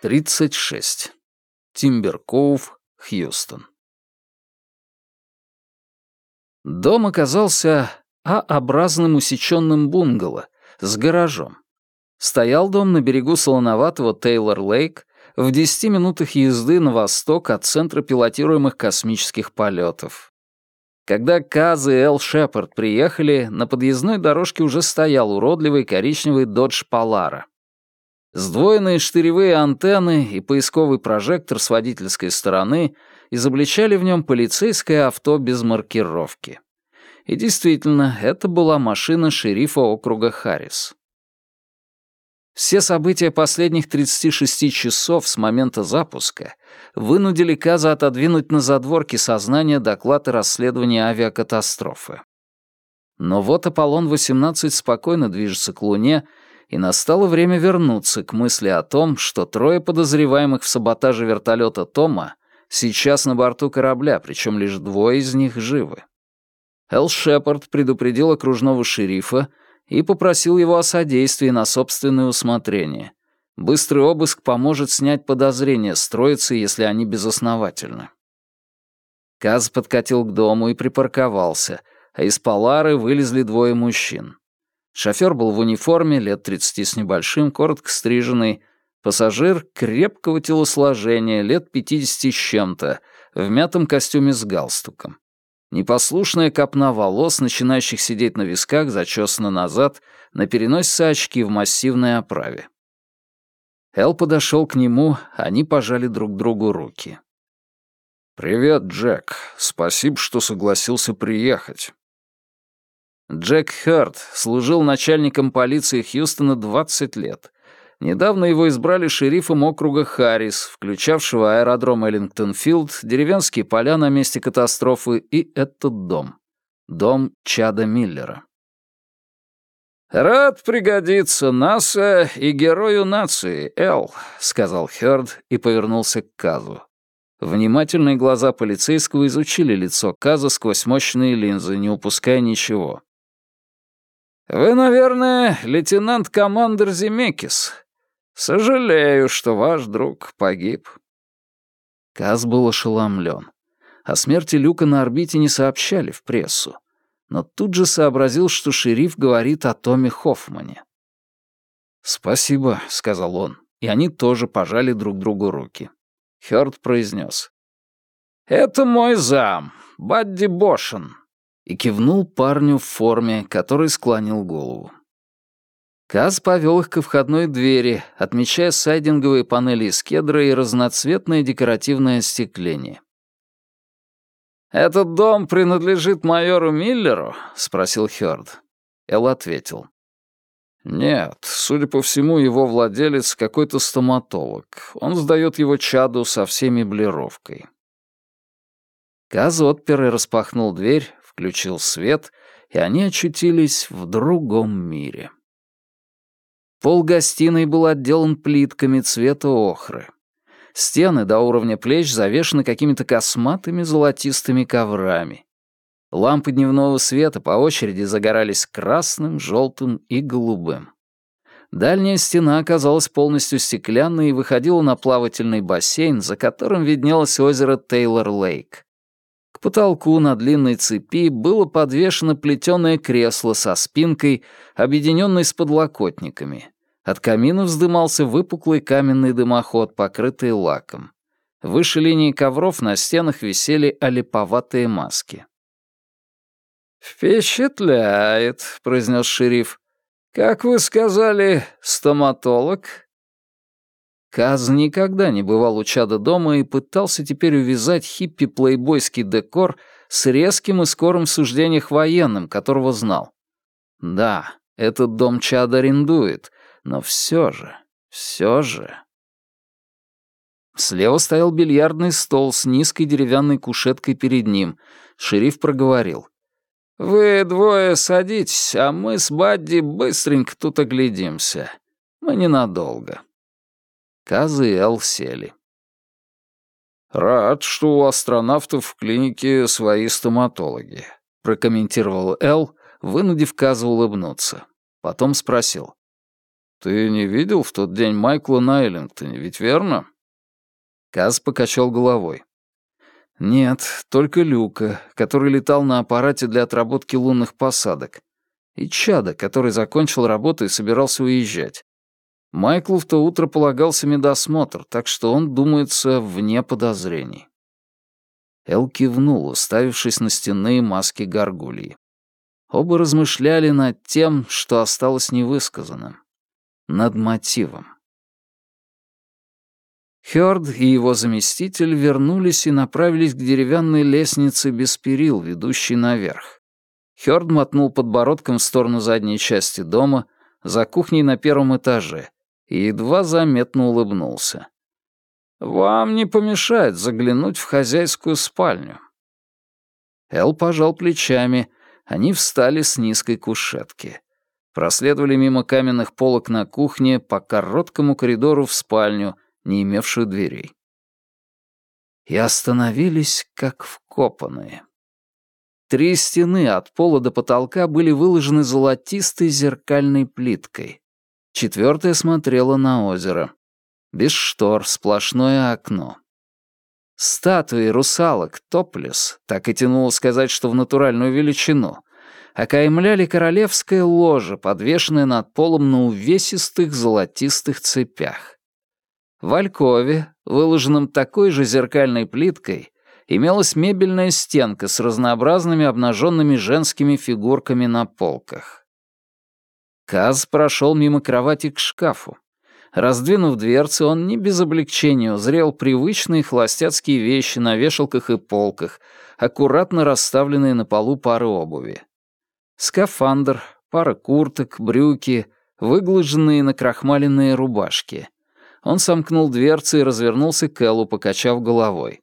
36. Тимберкоув, Хьюстон. Дом оказался А-образным усеченным бунгало с гаражом. Стоял дом на берегу солоноватого Тейлор-Лейк в 10 минутах езды на восток от центра пилотируемых космических полетов. Когда Каз и Эл Шепард приехали, на подъездной дорожке уже стоял уродливый коричневый Додж Полара. Сдвоенные штыревые антенны и поисковый прожектор с водительской стороны изобличали в нем полицейское авто без маркировки. И действительно, это была машина шерифа округа Харрис. Все события последних 36 часов с момента запуска вынудили Каза отодвинуть на задворки сознания доклад о расследовании авиакатастрофы. Но вот Аполлон-18 спокойно движется к Луне, и настало время вернуться к мысли о том, что трое подозреваемых в саботаже вертолета Тома сейчас на борту корабля, причем лишь двое из них живы. Эл Шепард предупредил окружного шерифа, и попросил его о содействии на собственное усмотрение. Быстрый обыск поможет снять подозрения с троицы, если они безосновательны. Каз подкатил к дому и припарковался, а из Полары вылезли двое мужчин. Шофер был в униформе, лет 30 с небольшим, коротко стриженный. Пассажир крепкого телосложения, лет 50 с чем-то, в мятом костюме с галстуком. Непослушная копна волос, начинающих сидеть на висках, зачесана назад, на переносице очки в массивной оправе. Эл подошел к нему, они пожали друг другу руки. «Привет, Джек. Спасибо, что согласился приехать». Джек Хёрд служил начальником полиции Хьюстона 20 лет. Недавно его избрали шерифом округа Харрис, включавшего аэродром Эллингтон-Филд, деревенские поля на месте катастрофы и этот дом. Дом Чада Миллера. «Рад пригодиться НАСА и герою нации, Эл», — сказал Хёрд и повернулся к Казу. Внимательные глаза полицейского изучили лицо Каза сквозь мощные линзы, не упуская ничего. «Вы, наверное, лейтенант-командер Земекис. Сожалею, что ваш друг погиб». Каз был ошеломлен. О смерти Люка на орбите не сообщали в прессу. Но тут же сообразил, что шериф говорит о Томе Хоффмане. «Спасибо», — сказал он, и они тоже пожали друг другу руки. Хёрд произнес. «Это мой зам, Бадди Бошен», и кивнул парню в форме, который склонил голову. Каз повел их ко входной двери, отмечая сайдинговые панели из кедра и разноцветное декоративное остекление. «Этот дом принадлежит майору Миллеру?» — спросил Хёрд. Эл ответил. «Нет, судя по всему, его владелец какой-то стоматолог. Он сдает его чаду со всей меблировкой». Каз отпер и распахнул дверь, включил свет, и они очутились в другом мире. Пол гостиной был отделан плитками цвета охры. Стены до уровня плеч завешены какими-то косматыми золотистыми коврами. Лампы дневного света по очереди загорались красным, желтым и голубым. Дальняя стена оказалась полностью стеклянной и выходила на плавательный бассейн, за которым виднелось озеро Тейлор-Лейк. Потолку на длинной цепи было подвешено плетеное кресло со спинкой, объединенной с подлокотниками. От камина вздымался выпуклый каменный дымоход, покрытый лаком. Выше линии ковров на стенах висели олиповатые маски. «Впечатляет», — произнес шериф. «Как вы сказали, стоматолог?» Каз никогда не бывал у чада дома и пытался теперь увязать хиппи-плейбойский декор с резким и скорым суждением военным, которого знал. Да, этот дом чад арендует, но все же, все же... Слева стоял бильярдный стол с низкой деревянной кушеткой перед ним. Шериф проговорил. «Вы двое садитесь, а мы с Бадди быстренько тут оглядимся. Мы ненадолго». Казы и Эл сели. «Рад, что у астронавтов в клинике свои стоматологи», — прокомментировал Эл, вынудив Каза улыбнуться. Потом спросил. «Ты не видел в тот день Майкла на Эллингтоне, ведь верно?» Каз покачал головой. «Нет, только Люка, который летал на аппарате для отработки лунных посадок. И Чада, который закончил работу и собирался уезжать. Майклу в то утро полагался медосмотр, так что он, думается, вне подозрений». Эл кивнул, уставившись на стенные маски горгульи. Оба размышляли над тем, что осталось невысказанным. Над мотивом. Хёрд и его заместитель вернулись и направились к деревянной лестнице без перил, ведущей наверх. Хёрд мотнул подбородком в сторону задней части дома, за кухней на первом этаже, и едва заметно улыбнулся. «Вам не помешает заглянуть в хозяйскую спальню». Эл пожал плечами, они встали с низкой кушетки. Проследовали мимо каменных полок на кухне по короткому коридору в спальню, не имевшую дверей. И остановились, как вкопанные. Три стены от пола до потолка были выложены золотистой зеркальной плиткой. Четвертая смотрела на озеро. Без штор, сплошное окно. Статуи русалок топлес, так и тянуло сказать, что в натуральную величину, окаймляли королевское ложе, подвешенное над полом на увесистых золотистых цепях. В Алькове, выложенном такой же зеркальной плиткой, имелась мебельная стенка с разнообразными обнаженными женскими фигурками на полках. Каз прошел мимо кровати к шкафу. Раздвинув дверцы, он не без облегчения узрел привычные холостяцкие вещи на вешалках и полках, аккуратно расставленные на полу пары обуви. Скафандр, пара курток, брюки, выглаженные накрахмаленные рубашки. Он сомкнул дверцы и развернулся к Эллу, покачав головой.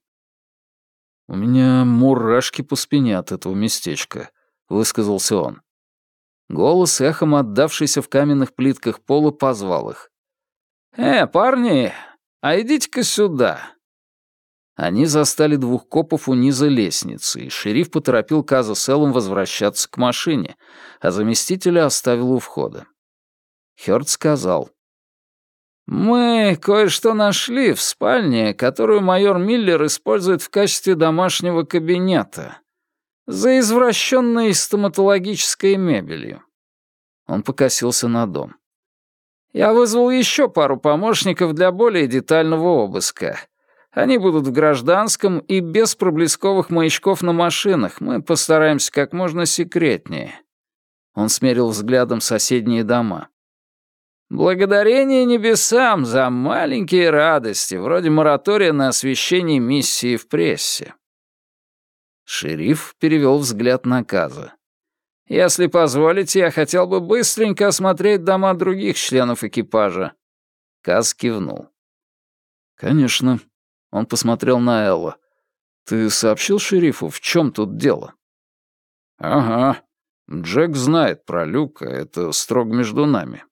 «У меня мурашки по спине от этого местечка», — высказался он. Голос, эхом отдавшийся в каменных плитках пола, позвал их. «Э, парни, а идите-ка сюда!» Они застали двух копов у низа лестницы, и шериф поторопил Каза с Эллом возвращаться к машине, а заместителя оставил у входа. Хёрд сказал. «Мы кое-что нашли в спальне, которую майор Миллер использует в качестве домашнего кабинета, за извращенной стоматологической мебелью». Он покосился на дом. Я вызвал еще пару помощников для более детального обыска. Они будут в гражданском и без проблесковых маячков на машинах. Мы постараемся как можно секретнее». Он смерил взглядом соседние дома. «Благодарение небесам за маленькие радости, вроде моратория на освещение миссии в прессе». Шериф перевел взгляд на Каза. Если позволите, я хотел бы быстренько осмотреть дома других членов экипажа». Каз кивнул. «Конечно». Он посмотрел на Элла. «Ты сообщил шерифу, в чем тут дело?» «Ага. Джек знает про Люка, это строго между нами».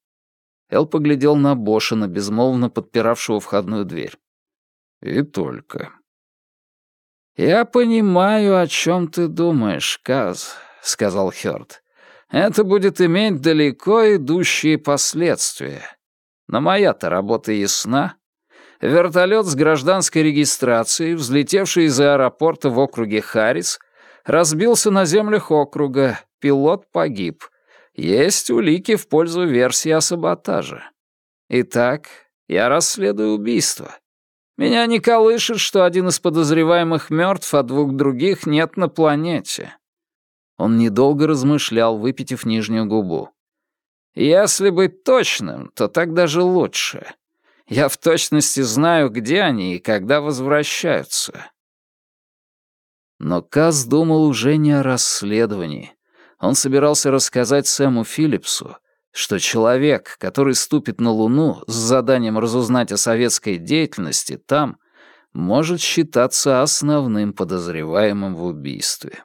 Эл поглядел на Бошина, безмолвно подпиравшего входную дверь. «И только». «Я понимаю, о чем ты думаешь, Каз сказал Хёрд. «Это будет иметь далеко идущие последствия. Но моя-то работа ясна. Вертолет с гражданской регистрацией, взлетевший из аэропорта в округе Харрис, разбился на землях округа, пилот погиб. Есть улики в пользу версии о саботаже. Итак, я расследую убийство. Меня не колышет, что один из подозреваемых мертв, а двух других нет на планете. Он недолго размышлял, выпитив нижнюю губу. «Если быть точным, то так даже лучше. Я в точности знаю, где они и когда возвращаются». Но Каз думал уже не о расследовании. Он собирался рассказать Сэму Филлипсу, что человек, который ступит на Луну с заданием разузнать о советской деятельности там, может считаться основным подозреваемым в убийстве.